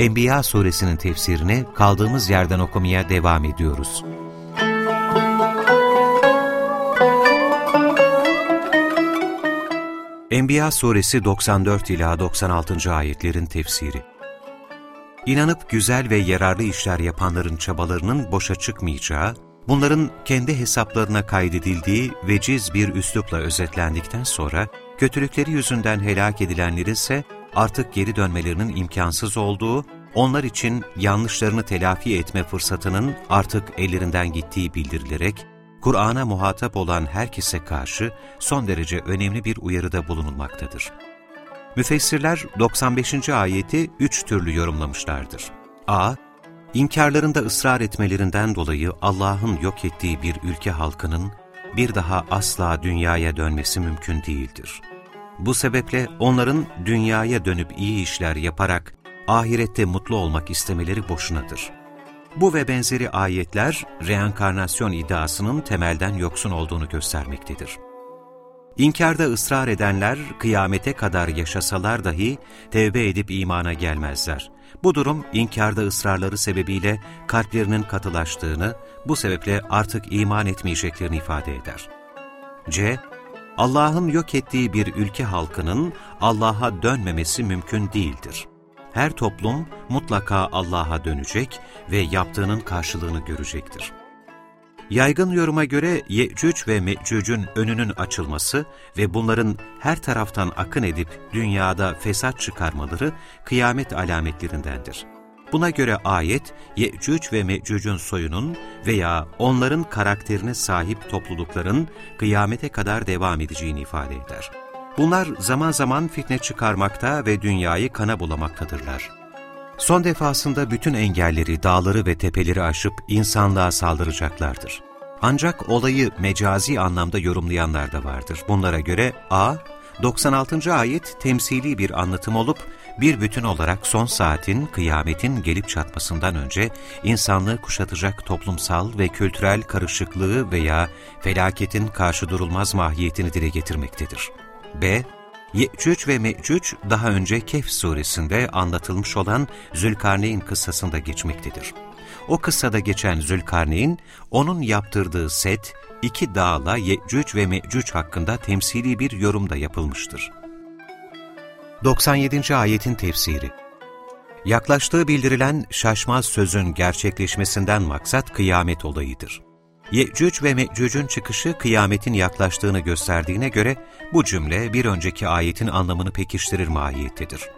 Enbiya suresinin tefsirini kaldığımız yerden okumaya devam ediyoruz. Enbiya suresi 94 ila 96. ayetlerin tefsiri. İnanıp güzel ve yararlı işler yapanların çabalarının boşa çıkmayacağı, bunların kendi hesaplarına kaydedildiği veciz bir üslupla özetlendikten sonra, kötülükleri yüzünden helak edilenleri ise artık geri dönmelerinin imkansız olduğu, onlar için yanlışlarını telafi etme fırsatının artık ellerinden gittiği bildirilerek, Kur'an'a muhatap olan herkese karşı son derece önemli bir uyarıda bulunulmaktadır. Müfessirler 95. ayeti üç türlü yorumlamışlardır. a. İnkarlarında ısrar etmelerinden dolayı Allah'ın yok ettiği bir ülke halkının bir daha asla dünyaya dönmesi mümkün değildir. Bu sebeple onların dünyaya dönüp iyi işler yaparak ahirette mutlu olmak istemeleri boşunadır. Bu ve benzeri ayetler reenkarnasyon iddiasının temelden yoksun olduğunu göstermektedir. İnkarda ısrar edenler kıyamete kadar yaşasalar dahi tevbe edip imana gelmezler. Bu durum inkarda ısrarları sebebiyle kalplerinin katılaştığını, bu sebeple artık iman etmeyeceklerini ifade eder. C. Allah'ın yok ettiği bir ülke halkının Allah'a dönmemesi mümkün değildir. Her toplum mutlaka Allah'a dönecek ve yaptığının karşılığını görecektir. Yaygın yoruma göre Yecüc ve Mecüc'ün önünün açılması ve bunların her taraftan akın edip dünyada fesat çıkarmaları kıyamet alametlerindendir. Buna göre ayet, Yecüc ve Mecüc'ün soyunun veya onların karakterine sahip toplulukların kıyamete kadar devam edeceğini ifade eder. Bunlar zaman zaman fitne çıkarmakta ve dünyayı kana bulamaktadırlar. Son defasında bütün engelleri, dağları ve tepeleri aşıp insanlığa saldıracaklardır. Ancak olayı mecazi anlamda yorumlayanlar da vardır. Bunlara göre A, 96. ayet temsili bir anlatım olup, bir bütün olarak son saatin, kıyametin gelip çatmasından önce insanlığı kuşatacak toplumsal ve kültürel karışıklığı veya felaketin karşı durulmaz mahiyetini dile getirmektedir. B. Ye'cüc ve Me'cüc daha önce Kehf suresinde anlatılmış olan Zülkarneyn kıssasında geçmektedir. O kıssada geçen Zülkarneyn, onun yaptırdığı set, iki dağla Ye'cüc ve Me'cüc hakkında temsili bir yorum da yapılmıştır. 97. ayetin tefsiri Yaklaştığı bildirilen şaşmaz sözün gerçekleşmesinden maksat kıyamet olayıdır. Yecüc ve Mecüc'ün çıkışı kıyametin yaklaştığını gösterdiğine göre bu cümle bir önceki ayetin anlamını pekiştirir mahiyettedir.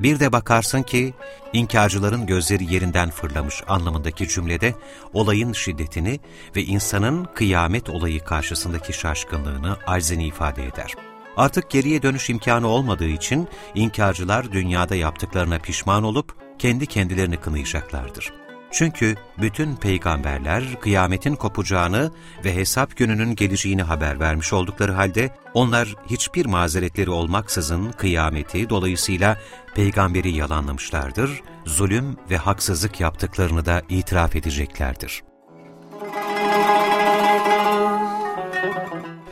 Bir de bakarsın ki inkarcıların gözleri yerinden fırlamış anlamındaki cümlede olayın şiddetini ve insanın kıyamet olayı karşısındaki şaşkınlığını, aczini ifade eder. Artık geriye dönüş imkanı olmadığı için inkarcılar dünyada yaptıklarına pişman olup kendi kendilerini kınayacaklardır. Çünkü bütün peygamberler kıyametin kopacağını ve hesap gününün geleceğini haber vermiş oldukları halde onlar hiçbir mazeretleri olmaksızın kıyameti dolayısıyla peygamberi yalanlamışlardır, zulüm ve haksızlık yaptıklarını da itiraf edeceklerdir.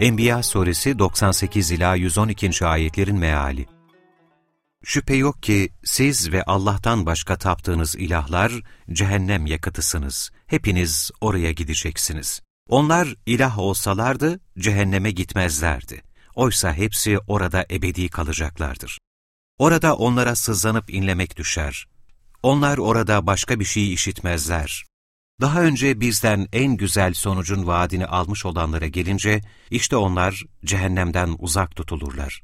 Enbiya suresi 98 ila 112. ayetlerin meali Şüphe yok ki siz ve Allah'tan başka taptığınız ilahlar cehennem yakıtısınız. Hepiniz oraya gideceksiniz. Onlar ilah olsalardı cehenneme gitmezlerdi. Oysa hepsi orada ebedi kalacaklardır. Orada onlara sızlanıp inlemek düşer. Onlar orada başka bir şey işitmezler. Daha önce bizden en güzel sonucun vaadini almış olanlara gelince, işte onlar cehennemden uzak tutulurlar.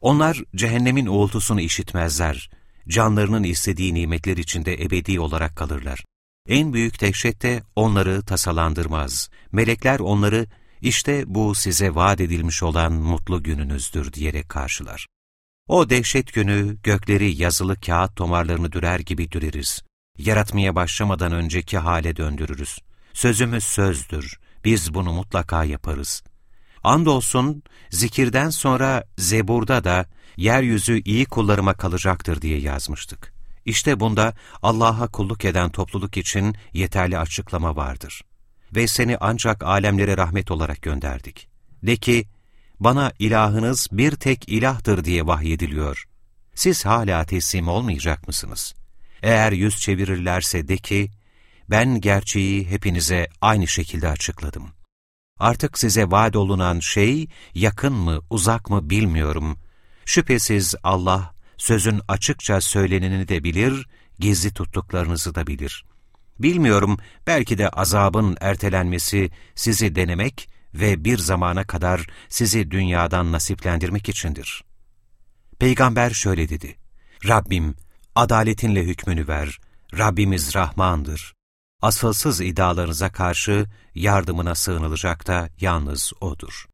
Onlar cehennemin uğultusunu işitmezler. Canlarının istediği nimetler içinde ebedi olarak kalırlar. En büyük dehşet de onları tasalandırmaz. Melekler onları, işte bu size vaat edilmiş olan mutlu gününüzdür diyerek karşılar. O dehşet günü gökleri yazılı kağıt tomarlarını dürer gibi düreriz. Yaratmaya başlamadan önceki hale döndürürüz. Sözümüz sözdür, biz bunu mutlaka yaparız. Andolsun zikirden sonra Zebur'da da yeryüzü iyi kullarıma kalacaktır diye yazmıştık. İşte bunda Allah'a kulluk eden topluluk için yeterli açıklama vardır. Ve seni ancak alemlere rahmet olarak gönderdik. De ki, bana ilahınız bir tek ilahtır diye vahyediliyor. Siz hala teslim olmayacak mısınız? Eğer yüz çevirirlerse de ki, ben gerçeği hepinize aynı şekilde açıkladım. Artık size vaat olunan şey yakın mı, uzak mı bilmiyorum. Şüphesiz Allah, sözün açıkça söyleneni de bilir, gizli tuttuklarınızı da bilir. Bilmiyorum, belki de azabın ertelenmesi sizi denemek ve bir zamana kadar sizi dünyadan nasiplendirmek içindir. Peygamber şöyle dedi, Rabbim, adaletinle hükmünü ver, Rabbimiz Rahmandır. Asılsız iddialarınıza karşı yardımına sığınılacak da yalnız O'dur.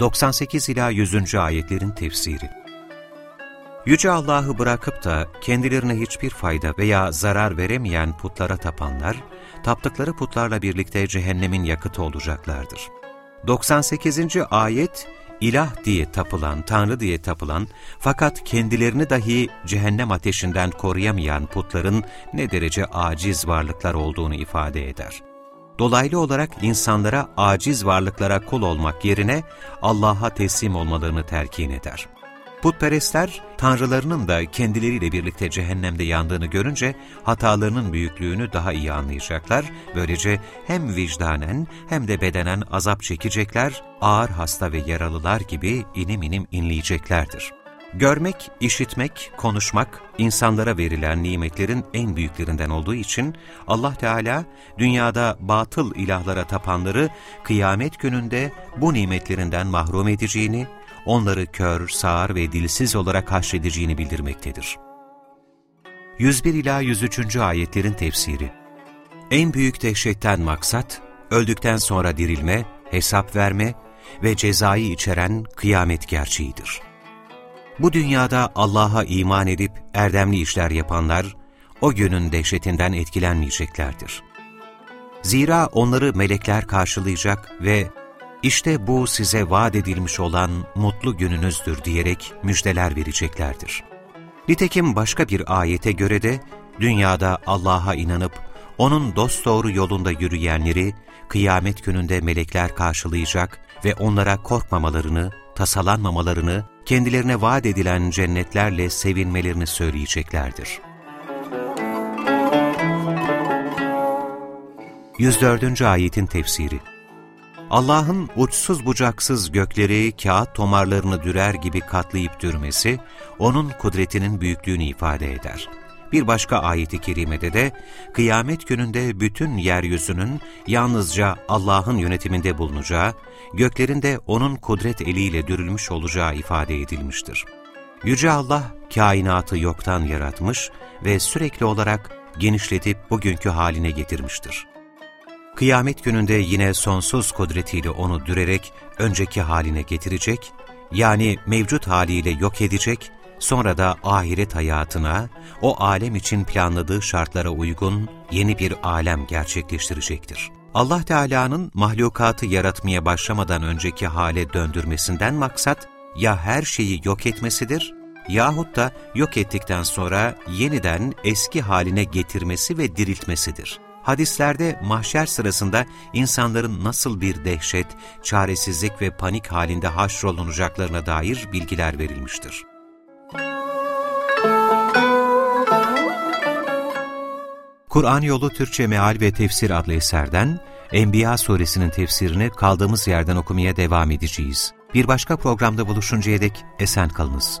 98 ila 100. ayetlerin tefsiri Yüce Allah'ı bırakıp da kendilerine hiçbir fayda veya zarar veremeyen putlara tapanlar, taptıkları putlarla birlikte cehennemin yakıtı olacaklardır. 98. ayet, ilah diye tapılan, tanrı diye tapılan fakat kendilerini dahi cehennem ateşinden koruyamayan putların ne derece aciz varlıklar olduğunu ifade eder. Dolaylı olarak insanlara aciz varlıklara kul olmak yerine Allah'a teslim olmalarını telkin eder. Putperestler, tanrılarının da kendileriyle birlikte cehennemde yandığını görünce hatalarının büyüklüğünü daha iyi anlayacaklar, böylece hem vicdanen hem de bedenen azap çekecekler, ağır hasta ve yaralılar gibi inim inim inleyeceklerdir. Görmek, işitmek, konuşmak, insanlara verilen nimetlerin en büyüklerinden olduğu için Allah Teala dünyada batıl ilahlara tapanları kıyamet gününde bu nimetlerinden mahrum edeceğini, onları kör, sağır ve dilsiz olarak haşredeceğini bildirmektedir. 101 ila 103. ayetlerin tefsiri En büyük dehşetten maksat, öldükten sonra dirilme, hesap verme ve cezayı içeren kıyamet gerçeğidir. Bu dünyada Allah'a iman edip erdemli işler yapanlar, o günün dehşetinden etkilenmeyeceklerdir. Zira onları melekler karşılayacak ve işte bu size vaat edilmiş olan mutlu gününüzdür diyerek müjdeler vereceklerdir. Nitekim başka bir ayete göre de dünyada Allah'a inanıp O'nun dosdoğru yolunda yürüyenleri kıyamet gününde melekler karşılayacak ve onlara korkmamalarını, tasalanmamalarını, kendilerine vaat edilen cennetlerle sevinmelerini söyleyeceklerdir. 104. Ayetin Tefsiri Allah'ın uçsuz bucaksız gökleri kağıt tomarlarını dürer gibi katlayıp dürmesi, O'nun kudretinin büyüklüğünü ifade eder. Bir başka ayeti kerimede de, kıyamet gününde bütün yeryüzünün yalnızca Allah'ın yönetiminde bulunacağı, göklerin de O'nun kudret eliyle dürülmüş olacağı ifade edilmiştir. Yüce Allah, kainatı yoktan yaratmış ve sürekli olarak genişletip bugünkü haline getirmiştir. Kıyamet gününde yine sonsuz kudretiyle onu dürerek önceki haline getirecek, yani mevcut haliyle yok edecek, sonra da ahiret hayatına, o alem için planladığı şartlara uygun yeni bir alem gerçekleştirecektir. Allah Teala'nın mahlukatı yaratmaya başlamadan önceki hale döndürmesinden maksat, ya her şeyi yok etmesidir, yahut da yok ettikten sonra yeniden eski haline getirmesi ve diriltmesidir. Hadislerde mahşer sırasında insanların nasıl bir dehşet, çaresizlik ve panik halinde haşrolunacaklarına dair bilgiler verilmiştir. Kur'an Yolu Türkçe Meal ve Tefsir adlı eserden Enbiya suresinin tefsirini kaldığımız yerden okumaya devam edeceğiz. Bir başka programda buluşuncaya dek esen kalınız.